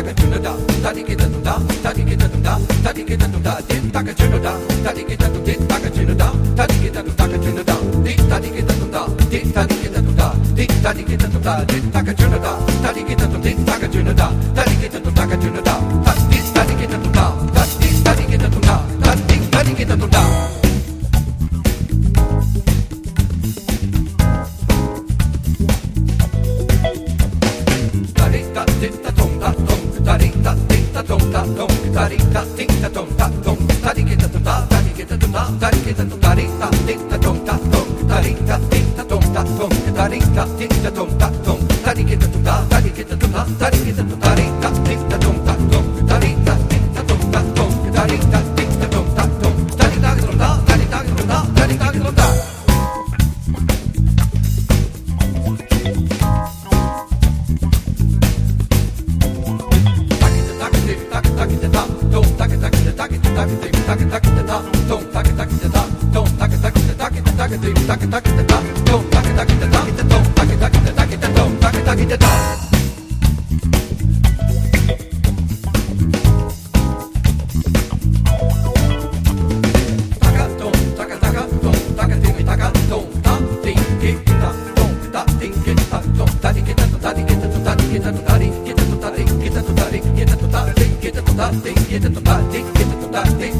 takachunada tatikidanda tatikidanda tatikidanda din takachunada tatikidanda din takachunada tatikidanda takachunada din tatikidanda din tatikidanda din tatikidanda din takachunada tatikidanda tarita, tik ta tom ta tom, tariketa tom ta, tariketa tom ta, tariketa tom tarita, tik ta tom ta tom, tarita, tik ta tom ta tom, tarita, tik ta tom ta tom, tariketa tom ta, tariketa tom ta, tariketa tom tarita. Get the body.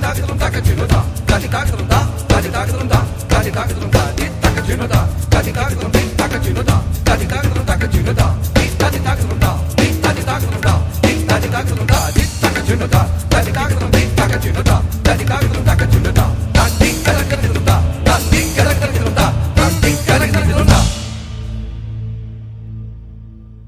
కాకతుందా కచ్చిందా దాని కాకతుందా దాని కాకతుందా